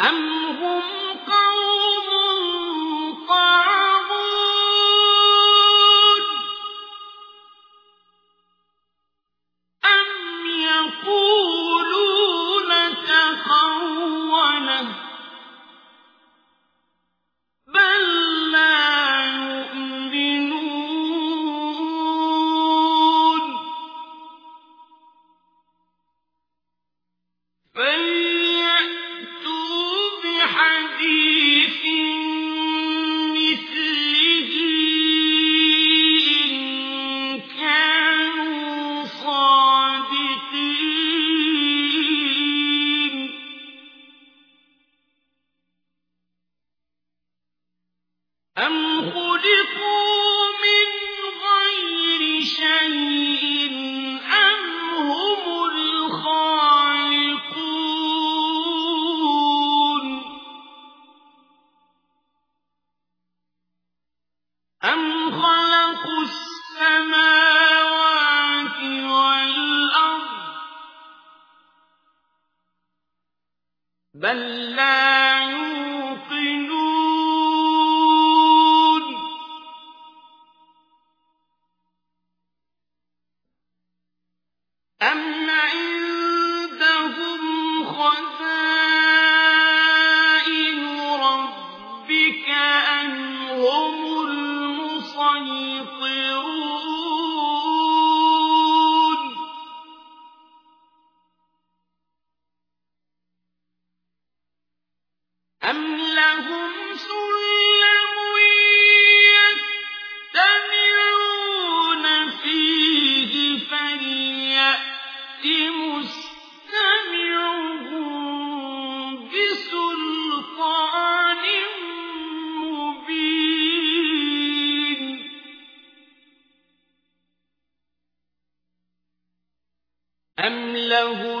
أم بل لا أم لهم سلم فيه فليأت مستمعهم بسلطان مبين أم له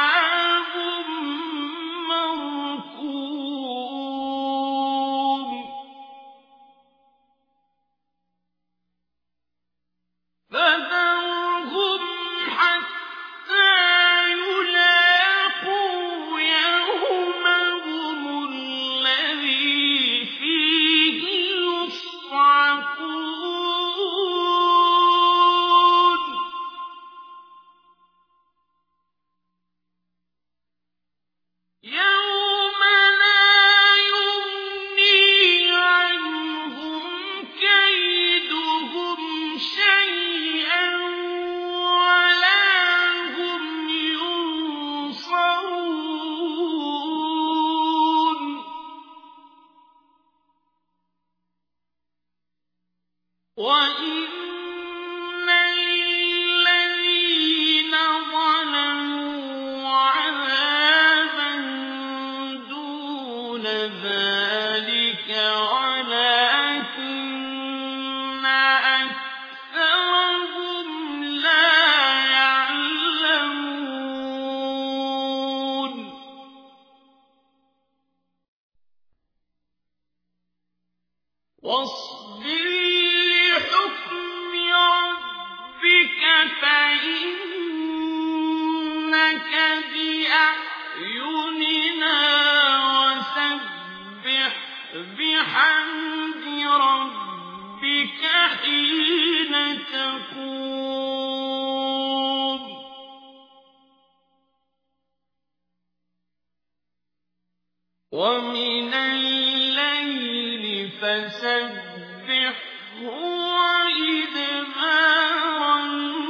وَإِنَّ لِلَّذِينَ ظَلَمُوا عَذَابًا دُونَ ذَلِكَ وَلَكِنَّ أَكْثَرَهُمْ لَا يَعْلَمُونَ وَصَ بحمد ربك حين ومن الليل فسبحه وإدبار النار